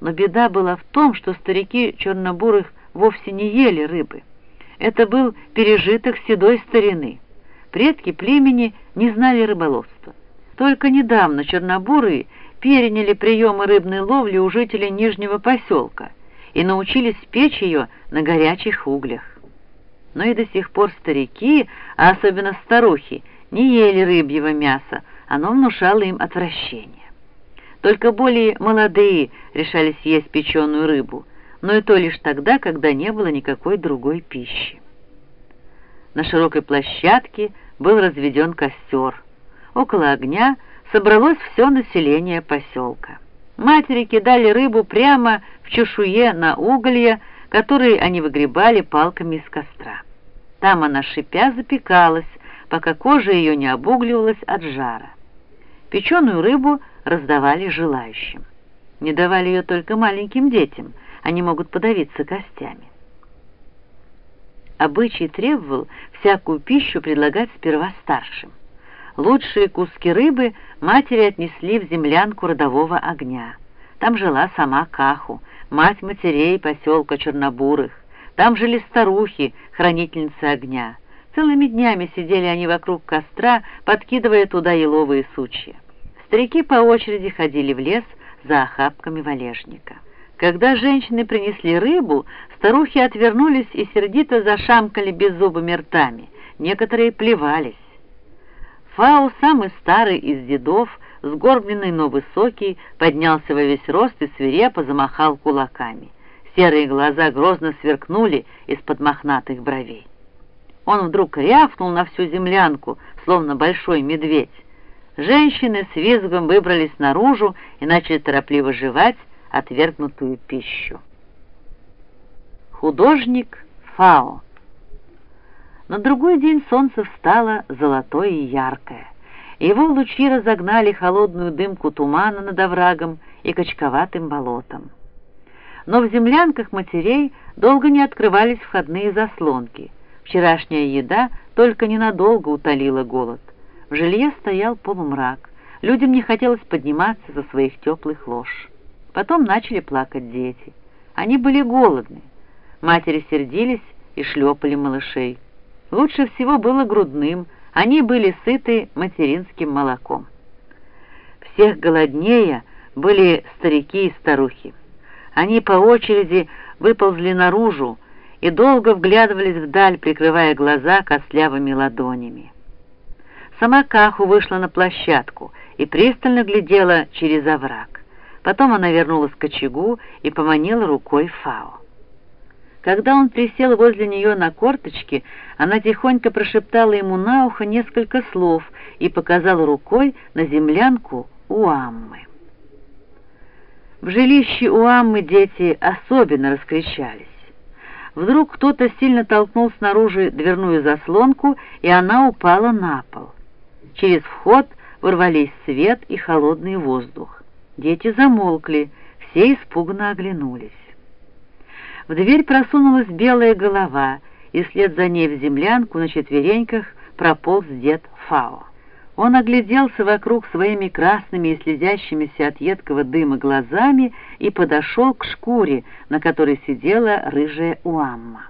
Но беда была в том, что старики чернобурых вовсе не ели рыбы. Это был пережиток седой старины. Предки племени не знали рыболовства. Только недавно чернобурые переняли приемы рыбной ловли у жителей Нижнего поселка и научились печь ее на горячих углях. Но и до сих пор старики, а особенно старухи, не ели рыбьего мяса, оно внушало им отвращение. Только более молодые решались есть печеную рыбу, но и то лишь тогда, когда не было никакой другой пищи. На широкой площадке был разведен костер. Около огня собралось все население поселка. Матери кидали рыбу прямо в чешуе на уголья, которые они выгребали палками из костра. Там она, шипя, запекалась, пока кожа ее не обугливалась от жара. Печеную рыбу раздавали желающим. Не давали ее только маленьким детям, они могут подавиться костями. Обычай требовал всякую пищу предлагать сперва старшим. Лучшие куски рыбы матери отнесли в землянку родового огня. Там жила сама Каху, мать матерей поселка Чернобурых. Там жили старухи, хранительницы огня. Целыми днями сидели они вокруг костра, подкидывая туда еловые сучья. Старики по очереди ходили в лес за охапками валежника. Когда женщины принесли рыбу, старухи отвернулись и сердито зашамкали беззубыми ртами. Некоторые плевались. Фау, самый старый из дедов, сгорбленный, но высокий, поднялся во весь рост и свирепо замахал кулаками. Серые глаза грозно сверкнули из-под мохнатых бровей. Он вдруг рявкнул на всю землянку, словно большой медведь. Женщины с визгом выбрались наружу и начали торопливо жевать отвергнутую пищу. Художник Фао На другой день солнце встало золотое и яркое. Его лучи разогнали холодную дымку тумана над оврагом и качковатым болотом. Но в землянках матерей долго не открывались входные заслонки. Вчерашняя еда только ненадолго утолила голод. В жилье стоял полумрак. Людям не хотелось подниматься со своих теплых лож. Потом начали плакать дети. Они были голодны. Матери сердились и шлепали малышей. Лучше всего было грудным, они были сыты материнским молоком. Всех голоднее были старики и старухи. Они по очереди выползли наружу и долго вглядывались вдаль, прикрывая глаза костлявыми ладонями. Сама Каху вышла на площадку и пристально глядела через овраг. Потом она вернулась к очагу и поманила рукой Фао. Когда он присел возле нее на корточки, она тихонько прошептала ему на ухо несколько слов и показала рукой на землянку у Аммы. В жилище у Аммы дети особенно раскричались. Вдруг кто-то сильно толкнул снаружи дверную заслонку, и она упала на пол. Через вход ворвались свет и холодный воздух. Дети замолкли, все испуганно оглянулись. В дверь просунулась белая голова, и вслед за ней в землянку на четвереньках прополз дед Фао. Он огляделся вокруг своими красными и слезящимися от едкого дыма глазами и подошел к шкуре, на которой сидела рыжая Уамма.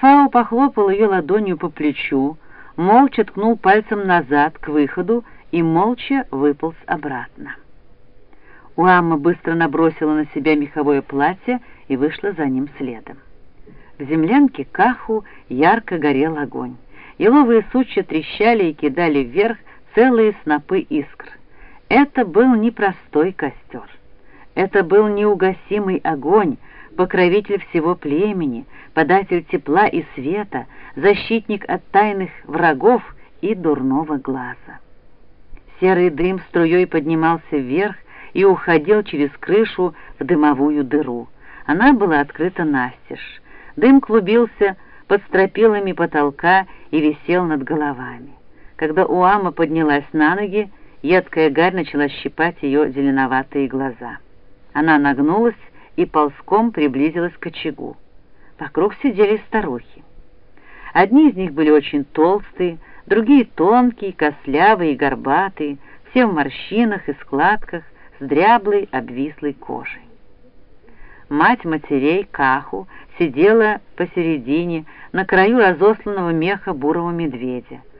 Фао похлопал ее ладонью по плечу, молча ткнул пальцем назад к выходу и молча выполз обратно. Уамма быстро набросила на себя меховое платье и вышла за ним следом. В землянке Каху ярко горел огонь. Еловые сучья трещали и кидали вверх целые снопы искр. Это был непростой костер. Это был неугасимый огонь, покровитель всего племени, податель тепла и света, защитник от тайных врагов и дурного глаза. Серый дым струей поднимался вверх и уходил через крышу в дымовую дыру. Она была открыта настежь. Дым клубился под стропилами потолка и висел над головами. Когда Уама поднялась на ноги, едкая гарь начала щипать ее зеленоватые глаза. Она нагнулась и ползком приблизилась к очагу. Вокруг сидели старухи. Одни из них были очень толстые, другие тонкие, костлявые и горбатые, все в морщинах и складках, с дряблой обвислой кожей. Мать матерей, Каху, сидела посередине, на краю разосланного меха бурого медведя.